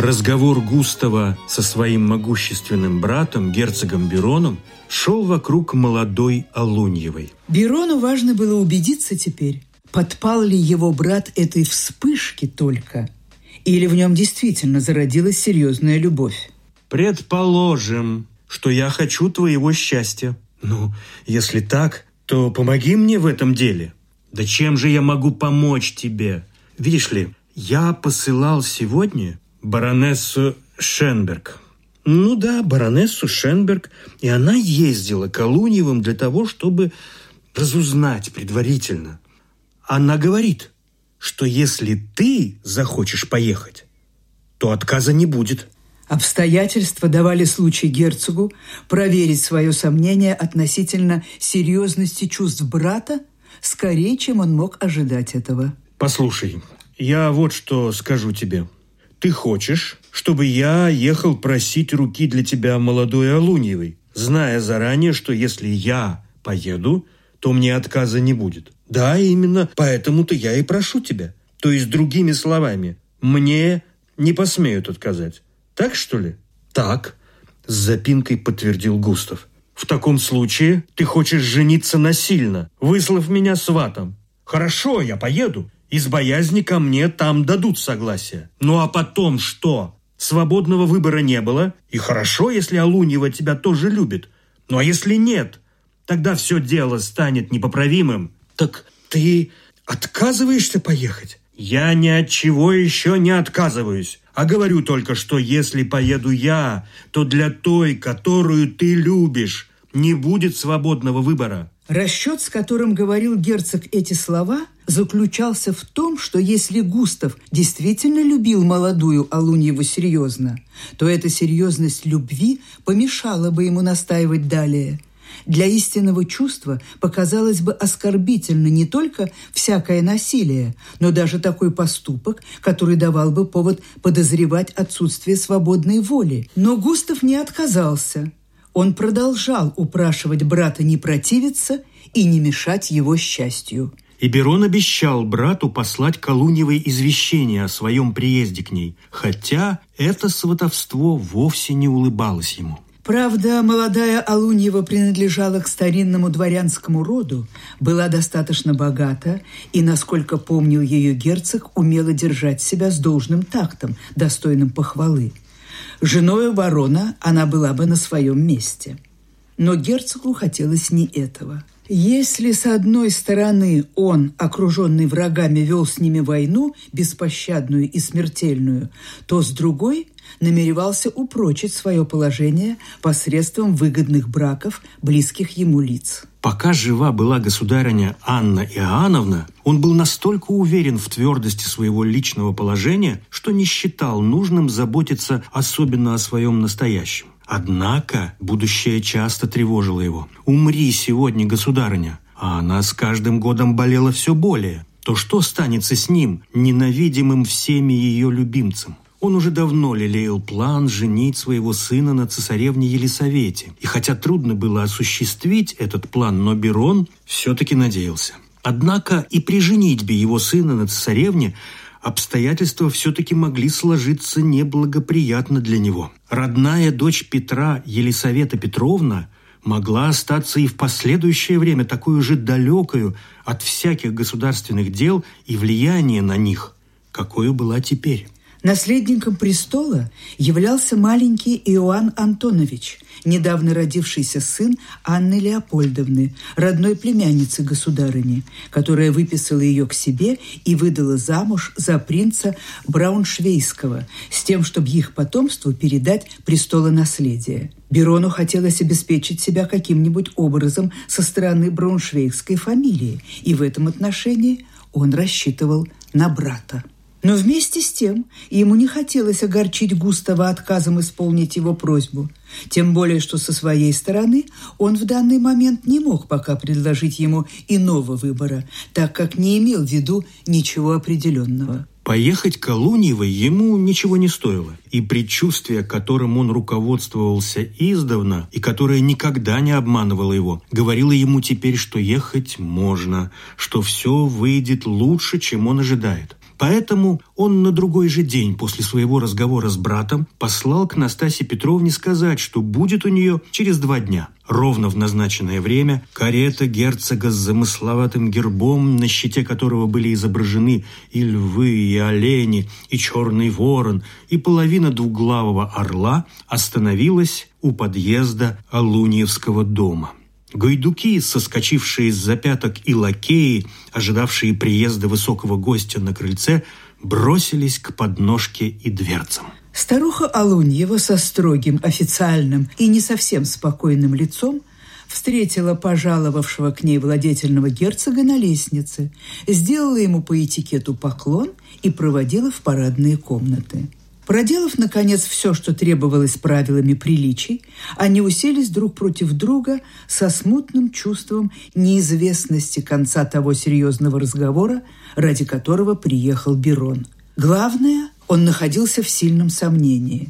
Разговор Густава со своим могущественным братом, герцогом Бероном, шел вокруг молодой Алуньевой. Берону важно было убедиться теперь, подпал ли его брат этой вспышке только, или в нем действительно зародилась серьезная любовь. «Предположим, что я хочу твоего счастья. Ну, если так, то помоги мне в этом деле. Да чем же я могу помочь тебе? Видишь ли, я посылал сегодня баронессу Шенберг. Ну да, баронессу Шенберг, и она ездила к Алуньевым для того, чтобы разузнать предварительно. Она говорит, что если ты захочешь поехать, то отказа не будет. Обстоятельства давали случай герцогу проверить свое сомнение относительно серьезности чувств брата скорее, чем он мог ожидать этого. Послушай, я вот что скажу тебе. Ты хочешь, чтобы я ехал просить руки для тебя молодой Алуньевой, зная заранее, что если я поеду, то мне отказа не будет. Да, именно поэтому-то я и прошу тебя. То есть, другими словами, мне не посмеют отказать. Так, что ли? Так, с запинкой подтвердил Густав. В таком случае ты хочешь жениться насильно, выслав меня сватом. Хорошо, я поеду. Из боязни ко мне там дадут согласие. Ну а потом что? Свободного выбора не было. И хорошо, если Алуньева тебя тоже любит. Ну а если нет, тогда все дело станет непоправимым. Так ты отказываешься поехать? Я ни от чего еще не отказываюсь, а говорю только, что если поеду я, то для той, которую ты любишь, не будет свободного выбора. Расчет, с которым говорил герцог эти слова, заключался в том, что если Густав действительно любил молодую Алуньеву серьезно, то эта серьезность любви помешала бы ему настаивать далее. Для истинного чувства показалось бы оскорбительно не только всякое насилие, но даже такой поступок, который давал бы повод подозревать отсутствие свободной воли. Но Густав не отказался – он продолжал упрашивать брата не противиться и не мешать его счастью. И Берон обещал брату послать Колуньевой извещение о своем приезде к ней, хотя это сватовство вовсе не улыбалось ему. Правда, молодая Алуньева принадлежала к старинному дворянскому роду, была достаточно богата и, насколько помнил ее герцог, умела держать себя с должным тактом, достойным похвалы – Женою барона она была бы на своем месте. Но герцогу хотелось не этого. Если с одной стороны он, окруженный врагами, вел с ними войну, беспощадную и смертельную, то с другой намеревался упрочить свое положение посредством выгодных браков близких ему лиц. Пока жива была государыня Анна Иоанновна, он был настолько уверен в твердости своего личного положения, что не считал нужным заботиться особенно о своем настоящем. Однако будущее часто тревожило его. «Умри сегодня, государыня!» А она с каждым годом болела все более. То что станется с ним, ненавидимым всеми ее любимцем? Он уже давно лелеял план женить своего сына на цесаревне Елисавете. И хотя трудно было осуществить этот план, но Берон все-таки надеялся. Однако и при женитьбе его сына на цесаревне обстоятельства все-таки могли сложиться неблагоприятно для него. Родная дочь Петра, Елисавета Петровна, могла остаться и в последующее время такую же далекую от всяких государственных дел и влияния на них, какой была теперь. Наследником престола являлся маленький Иоанн Антонович, недавно родившийся сын Анны Леопольдовны, родной племянницы государыни, которая выписала ее к себе и выдала замуж за принца Брауншвейского с тем, чтобы их потомству передать престолонаследие. Берону хотелось обеспечить себя каким-нибудь образом со стороны брауншвейгской фамилии, и в этом отношении он рассчитывал на брата. Но вместе с тем ему не хотелось огорчить Густава отказом исполнить его просьбу. Тем более, что со своей стороны он в данный момент не мог пока предложить ему иного выбора, так как не имел в виду ничего определенного. Поехать к Алуньевой ему ничего не стоило, и предчувствие, которым он руководствовался издавна, и которое никогда не обманывало его, говорило ему теперь, что ехать можно, что все выйдет лучше, чем он ожидает. Поэтому он на другой же день после своего разговора с братом послал к Настасье Петровне сказать, что будет у нее через два дня. Ровно в назначенное время карета герцога с замысловатым гербом, на щите которого были изображены и львы, и олени, и черный ворон, и половина двуглавого орла, остановилась у подъезда Алуниевского дома. Гайдуки, соскочившие с запяток и лакеи, ожидавшие приезда высокого гостя на крыльце, бросились к подножке и дверцам. Старуха Алуньева со строгим, официальным и не совсем спокойным лицом встретила пожаловавшего к ней владетельного герцога на лестнице, сделала ему по этикету поклон и проводила в парадные комнаты. Проделав, наконец, все, что требовалось правилами приличий, они уселись друг против друга со смутным чувством неизвестности конца того серьезного разговора, ради которого приехал Берон. Главное, он находился в сильном сомнении.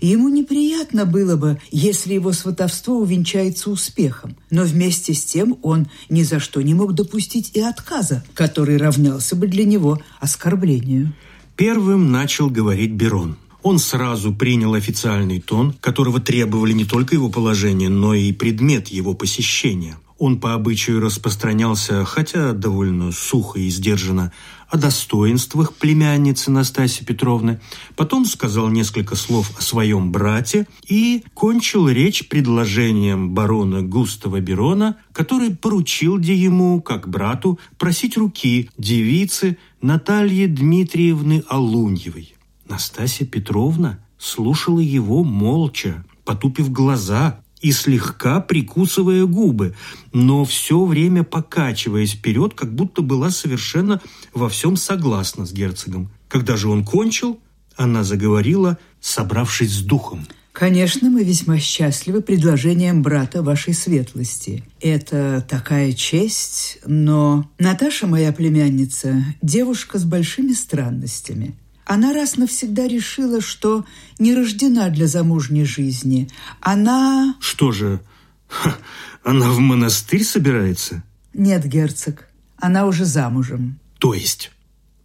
Ему неприятно было бы, если его сватовство увенчается успехом. Но вместе с тем он ни за что не мог допустить и отказа, который равнялся бы для него оскорблению. Первым начал говорить Берон. Он сразу принял официальный тон, которого требовали не только его положение, но и предмет его посещения. Он по обычаю распространялся, хотя довольно сухо и сдержанно, о достоинствах племянницы Настасьи Петровны, потом сказал несколько слов о своем брате и кончил речь предложением барона Густава Берона, который поручил де ему, как брату, просить руки девицы Натальи Дмитриевны Алуньевой. Настасья Петровна слушала его молча, потупив глаза и слегка прикусывая губы, но все время покачиваясь вперед, как будто была совершенно во всем согласна с герцогом. Когда же он кончил, она заговорила, собравшись с духом. Конечно, мы весьма счастливы предложением брата вашей светлости. Это такая честь, но Наташа, моя племянница, девушка с большими странностями. Она раз навсегда решила, что не рождена для замужней жизни. Она... Что же, Ха, она в монастырь собирается? Нет, герцог, она уже замужем. То есть?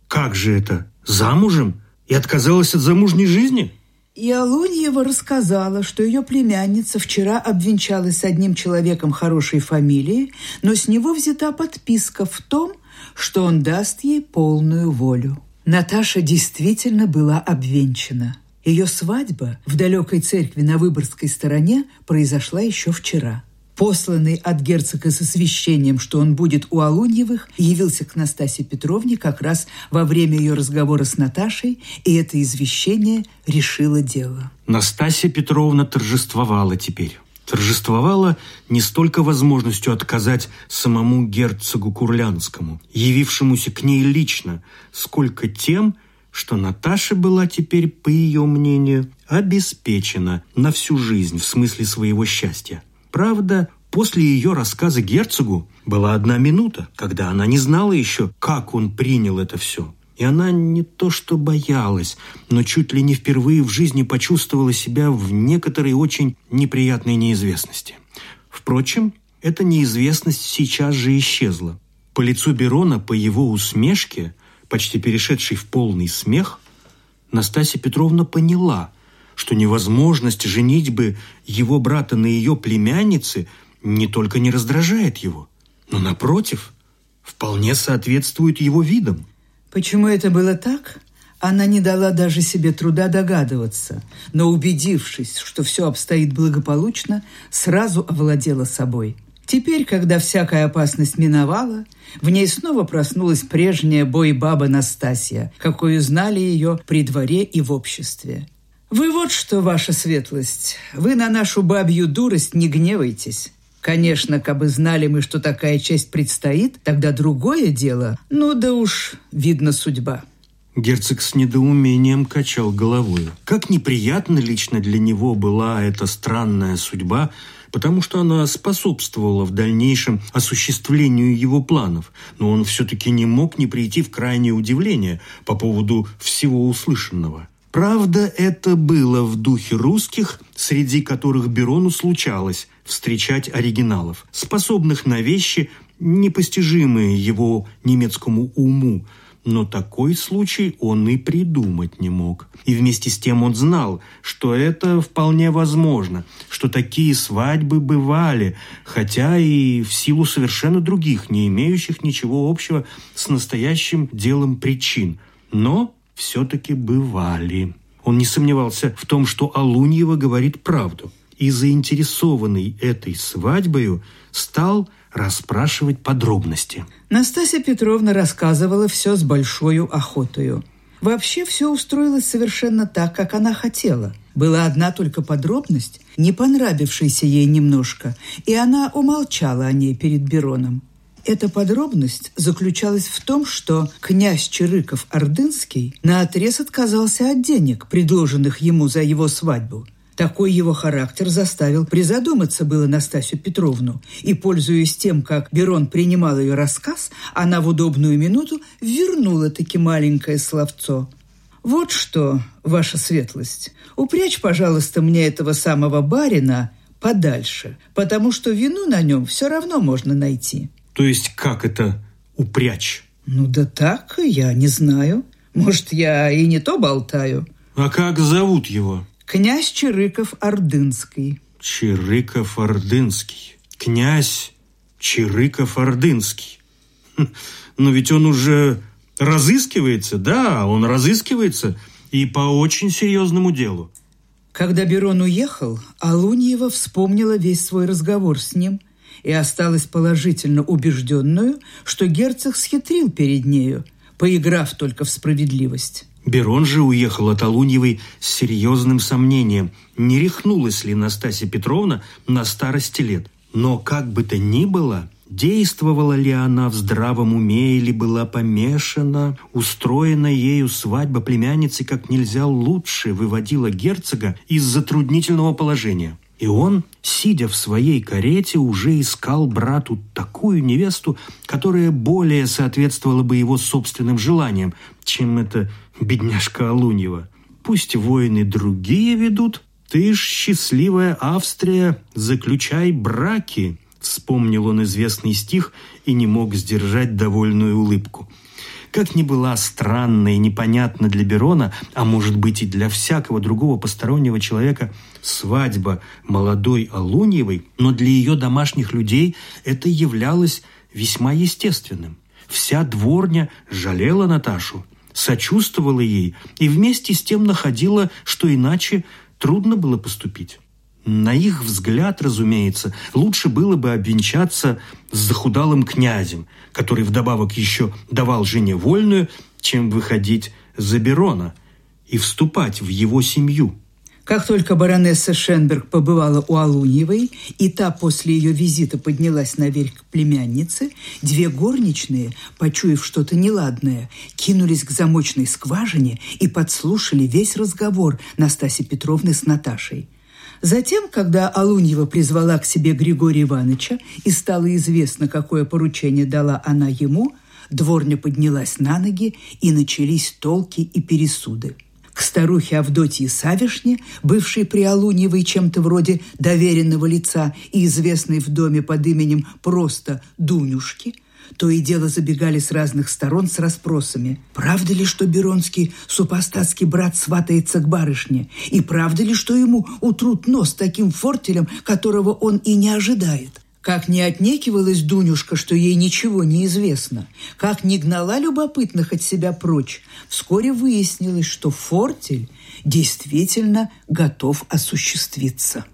Как же это? Замужем? И отказалась от замужней жизни? И Алуньева рассказала, что ее племянница вчера обвенчалась с одним человеком хорошей фамилии, но с него взята подписка в том, что он даст ей полную волю. Наташа действительно была обвенчана. Ее свадьба в далекой церкви на Выборгской стороне произошла еще вчера. Посланный от герцога с освещением, что он будет у Алуньевых, явился к Настасье Петровне как раз во время ее разговора с Наташей, и это извещение решило дело. Настасья Петровна торжествовала теперь торжествовала не столько возможностью отказать самому герцогу Курлянскому, явившемуся к ней лично, сколько тем, что Наташа была теперь, по ее мнению, обеспечена на всю жизнь в смысле своего счастья. Правда, после ее рассказа герцогу была одна минута, когда она не знала еще, как он принял это все. И она не то что боялась, но чуть ли не впервые в жизни почувствовала себя в некоторой очень неприятной неизвестности. Впрочем, эта неизвестность сейчас же исчезла. По лицу Берона, по его усмешке, почти перешедшей в полный смех, Настасья Петровна поняла, что невозможность женитьбы его брата на ее племяннице не только не раздражает его, но, напротив, вполне соответствует его видам – Почему это было так, она не дала даже себе труда догадываться, но, убедившись, что все обстоит благополучно, сразу овладела собой. Теперь, когда всякая опасность миновала, в ней снова проснулась прежняя бой-баба Настасья, какой знали ее при дворе и в обществе. «Вы вот что, ваша светлость, вы на нашу бабью дурость не гневайтесь. Конечно, кабы знали мы, что такая честь предстоит, тогда другое дело. Ну да уж, видно судьба. Герцог с недоумением качал головой. Как неприятно лично для него была эта странная судьба, потому что она способствовала в дальнейшем осуществлению его планов, но он все-таки не мог не прийти в крайнее удивление по поводу всего услышанного. Правда, это было в духе русских, среди которых Берону случалось встречать оригиналов, способных на вещи, непостижимые его немецкому уму, но такой случай он и придумать не мог. И вместе с тем он знал, что это вполне возможно, что такие свадьбы бывали, хотя и в силу совершенно других, не имеющих ничего общего с настоящим делом причин. Но все-таки бывали. Он не сомневался в том, что Алуньева говорит правду. И заинтересованный этой свадьбою стал расспрашивать подробности. Настасья Петровна рассказывала все с большой охотою. Вообще все устроилось совершенно так, как она хотела. Была одна только подробность, не понравившаяся ей немножко, и она умолчала о ней перед Бероном. Эта подробность заключалась в том, что князь Чирыков-Ордынский наотрез отказался от денег, предложенных ему за его свадьбу – такой его характер заставил призадуматься было Настасью Петровну. И, пользуясь тем, как Берон принимал ее рассказ, она в удобную минуту вернула таки маленькое словцо. «Вот что, ваша светлость, упрячь, пожалуйста, мне этого самого барина подальше, потому что вину на нем все равно можно найти». То есть как это упрячь? Ну да так, я не знаю. Может, я и не то болтаю. А как зовут его? Князь Чирыков-Ордынский. Чирыков-Ордынский. Князь Чирыков-Ордынский. Хм, но ведь он уже разыскивается, да, он разыскивается и по очень серьезному делу. Когда Берон уехал, Алуньева вспомнила весь свой разговор с ним и осталась положительно убежденную, что герцог схитрил перед нею, поиграв только в справедливость. Берон же уехал от Алуньевой с серьезным сомнением, не рехнулась ли Настасья Петровна на старости лет. Но как бы то ни было, действовала ли она в здравом уме или была помешана, устроена ею свадьба племянницы как нельзя лучше выводила герцога из затруднительного положения – и он, сидя в своей карете, уже искал брату такую невесту, которая более соответствовала бы его собственным желаниям, чем эта бедняжка Алуньева. Пусть войны другие ведут, ты ж счастливая Австрия, заключай браки, вспомнил он известный стих и не мог сдержать довольную улыбку. Как ни была странна и непонятна для Берона, а может быть и для всякого другого постороннего человека, свадьба молодой Алуньевой, но для ее домашних людей это являлось весьма естественным. Вся дворня жалела Наташу, сочувствовала ей и вместе с тем находила, что иначе трудно было поступить. На их взгляд, разумеется, лучше было бы обвенчаться с захудалым князем, который вдобавок еще давал жене вольную, чем выходить за Берона и вступать в его семью. Как только баронесса Шенберг побывала у Алуньевой, и та после ее визита поднялась наверх к племяннице, две горничные, почуяв что-то неладное, кинулись к замочной скважине и подслушали весь разговор Настаси Петровны с Наташей – Затем, когда Алуньева призвала к себе Григория Ивановича и стало известно, какое поручение дала она ему, дворня поднялась на ноги и начались толки и пересуды. К старухе Авдотье Савишне, бывшей при Алуньевой чем-то вроде доверенного лица и известной в доме под именем просто Дунюшки – то и дело забегали с разных сторон с расспросами. Правда ли, что Беронский супостатский брат сватается к барышне? И правда ли, что ему утрут нос таким фортелем, которого он и не ожидает? Как не отнекивалась Дунюшка, что ей ничего не известно, как не гнала любопытных от себя прочь, вскоре выяснилось, что фортель действительно готов осуществиться.